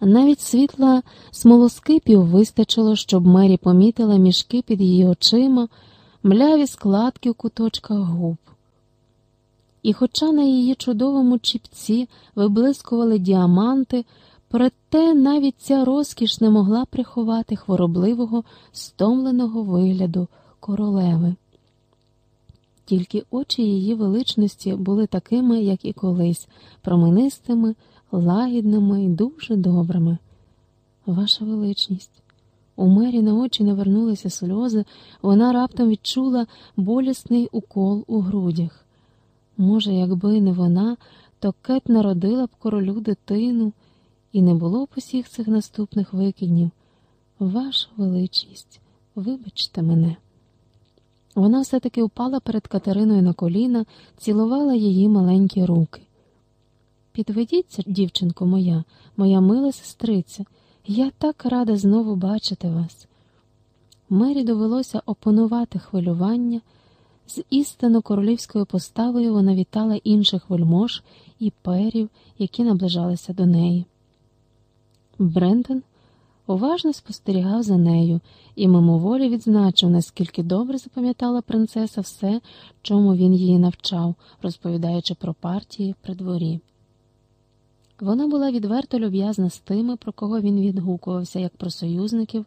Навіть світла смолоскипів вистачило, щоб Мері помітила мішки під її очима, мляві складки в куточках губ. І, хоча на її чудовому чіпці виблискували діаманти, проте навіть ця розкіш не могла приховати хворобливого, стомленого вигляду королеви. Тільки очі її величності були такими, як і колись, променистими, лагідними і дуже добрими. Ваша величність. У мері на очі навернулися сльози, вона раптом відчула болісний укол у грудях. Може, якби не вона, то кет народила б королю дитину, і не було б усіх цих наступних викиднів. Ваша величність, вибачте мене. Вона все-таки упала перед Катериною на коліна, цілувала її маленькі руки. Підведіться, дівчинко моя, моя мила сестриця, я так рада знову бачити вас. Мері довелося опанувати хвилювання. З істинно королівською поставою вона вітала інших вельмож і перів, які наближалися до неї. Брендон уважно спостерігав за нею і мимоволі відзначив, наскільки добре запам'ятала принцеса все, чому він її навчав, розповідаючи про партії при дворі. Вона була відверто люб'язна з тими, про кого він відгукувався як про союзників,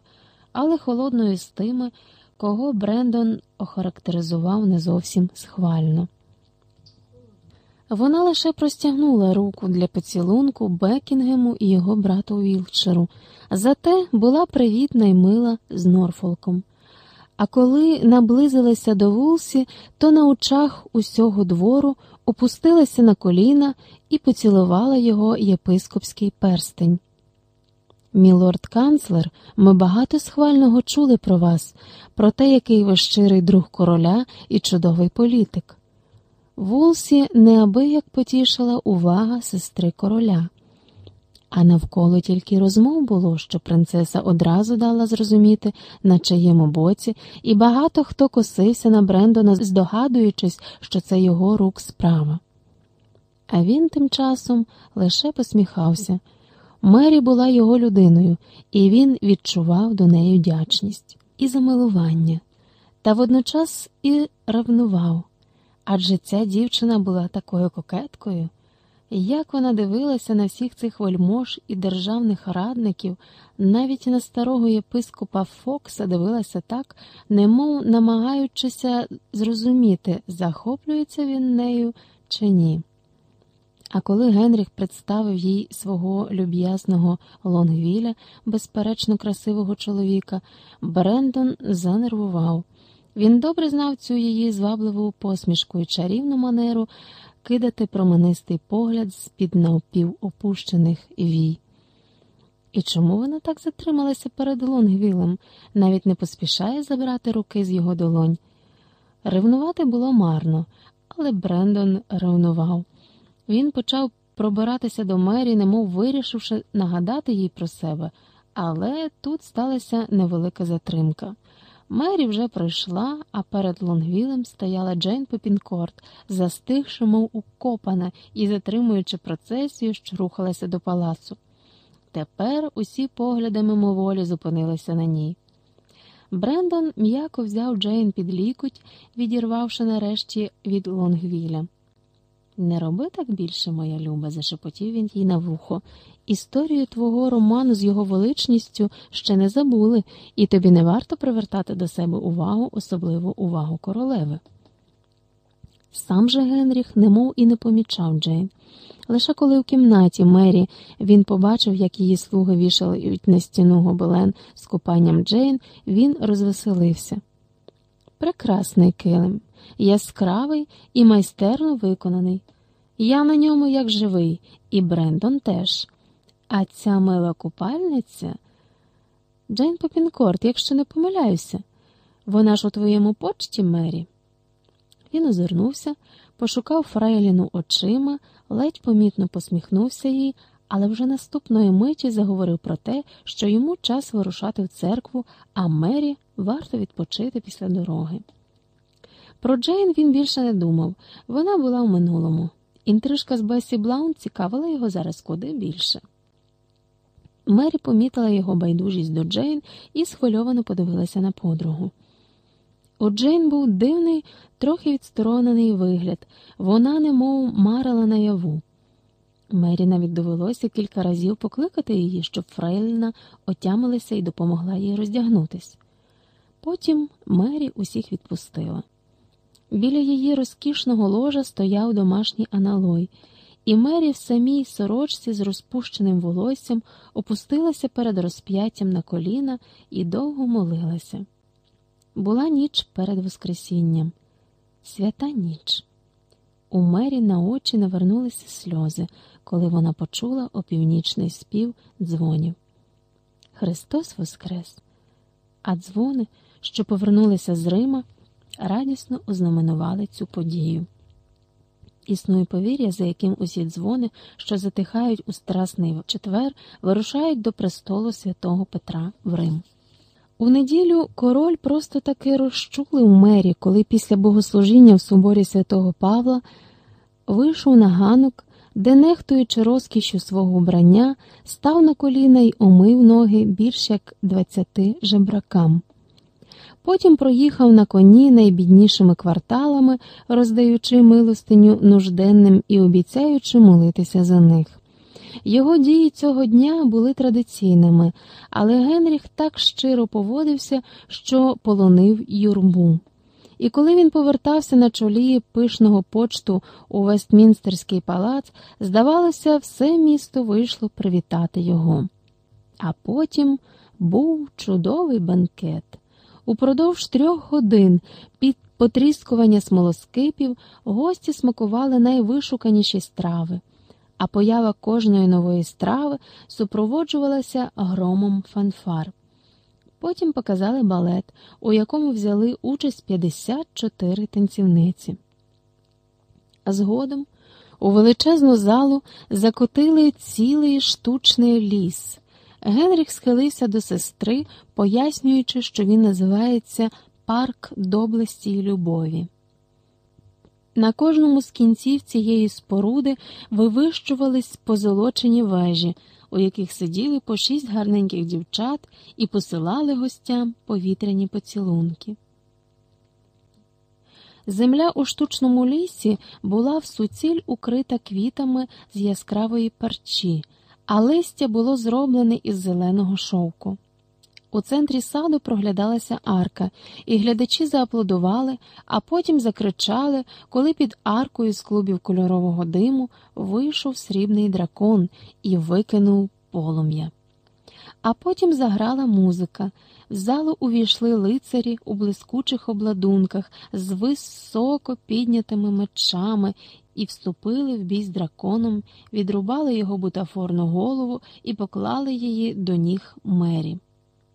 але холодною з тими, кого Брендон охарактеризував не зовсім схвально. Вона лише простягнула руку для поцілунку Бекінгему і його брату Вілчеру, зате була привітна й мила з Норфолком. А коли наблизилася до вулсі, то на очах усього двору опустилася на коліна і поцілувала його єпископський перстень. Мілорд канцлер, ми багато схвального чули про вас, про те, який ви щирий друг короля і чудовий політик. Вулсі неабияк потішила увага сестри короля, а навколо тільки розмов було, що принцеса одразу дала зрозуміти, на чиєму боці, і багато хто косився на Брендона, здогадуючись, що це його рук справа. А він тим часом лише посміхався. Мері була його людиною, і він відчував до неї вдячність і замилування, та водночас і ревнував. Адже ця дівчина була такою кокеткою, як вона дивилася на всіх цих вельмож і державних радників, навіть на старого єпископа Фокса дивилася так, немов намагаючися зрозуміти, захоплюється він нею чи ні. А коли Генріх представив їй свого люб'язного Лонгвіля, безперечно красивого чоловіка, Брендон занервував. Він добре знав цю її звабливу посмішку і чарівну манеру кидати променистий погляд з-під навпівопущених вій. І чому вона так затрималася перед Лонгвілем, навіть не поспішає забрати руки з його долонь? Ревнувати було марно, але Брендон ревнував. Він почав пробиратися до мері, немов вирішивши нагадати їй про себе, але тут сталася невелика затримка. Мері вже пройшла, а перед Лонгвілем стояла Джейн Попінкорт, застигши, мов укопана і затримуючи процесію, що рухалася до палацу. Тепер усі погляди мимоволі зупинилися на ній. Брендон м'яко взяв Джейн під лікуть, відірвавши нарешті від Лонгвіля. Не роби так більше, моя люба, зашепотів він їй на вухо. Історію твого роману з його величністю ще не забули, і тобі не варто привертати до себе увагу, особливу увагу королеви. Сам же Генріх немов і не помічав Джейн. Лише коли в кімнаті Мері він побачив, як її слуги вішають на стіну гобелен з купанням Джейн, він розвеселився. Прекрасний килим, яскравий і майстерно виконаний. Я на ньому як живий, і Брендон теж. А ця мила купальниця Джейн Попінкорт, якщо не помиляюся, вона ж у твоєму почті, Мері. Він озирнувся, пошукав Фрейліну очима, ледь помітно посміхнувся їй, але вже наступної миті заговорив про те, що йому час вирушати в церкву, а Мері варто відпочити після дороги. Про Джейн він більше не думав, вона була в минулому. Інтрижка з Бесі Блаун цікавила його зараз куди більше. Мері помітила його байдужість до Джейн і схвильовано подивилася на подругу. У Джейн був дивний, трохи відсторонений вигляд, вона немов марила наяву. Мері навіть довелося кілька разів покликати її, щоб Фрейліна отямилася і допомогла їй роздягнутись. Потім Мері усіх відпустила. Біля її розкішного ложа стояв домашній аналой, і Мері в самій сорочці з розпущеним волоссям опустилася перед розп'яттям на коліна і довго молилася. Була ніч перед Воскресінням, свята ніч. У Мері на очі навернулися сльози, коли вона почула опівнічний спів дзвонів. Христос Воскрес! А дзвони, що повернулися з Рима, радісно ознаменували цю подію. Існує повір'я, за яким усі дзвони, що затихають у Страсний четвер, вирушають до престолу святого Петра в Рим. У неділю король просто таки розчулив мері, коли після богослужіння в соборі святого Павла вийшов на ганок, де, нехтуючи розкішю свого вбрання, став на коліна й омив ноги більш як двадцяти жебракам. Потім проїхав на коні найбіднішими кварталами, роздаючи милостиню нужденним і обіцяючи молитися за них. Його дії цього дня були традиційними, але Генріх так щиро поводився, що полонив юрбу. І коли він повертався на чолі пишного почту у Вестмінстерський палац, здавалося, все місто вийшло привітати його. А потім був чудовий банкет. Упродовж трьох годин під потріскування смолоскипів гості смакували найвишуканіші страви, а поява кожної нової страви супроводжувалася громом фанфар. Потім показали балет, у якому взяли участь 54 танцівниці. Згодом у величезну залу закотили цілий штучний ліс. Генріх схилився до сестри, пояснюючи, що він називається Парк доблесті й любові. На кожному з кінців цієї споруди вивищувались позолочені вежі, у яких сиділи по шість гарненьких дівчат і посилали гостям повітряні поцілунки. Земля у штучному лісі була в суціль укрита квітами з яскравої парчі а листя було зроблене із зеленого шовку. У центрі саду проглядалася арка, і глядачі зааплодували, а потім закричали, коли під аркою з клубів кольорового диму вийшов срібний дракон і викинув полум'я. А потім заграла музика. В залу увійшли лицарі у блискучих обладунках з високо піднятими мечами і вступили в бій з драконом, відрубали його бутафорну голову і поклали її до ніг мері.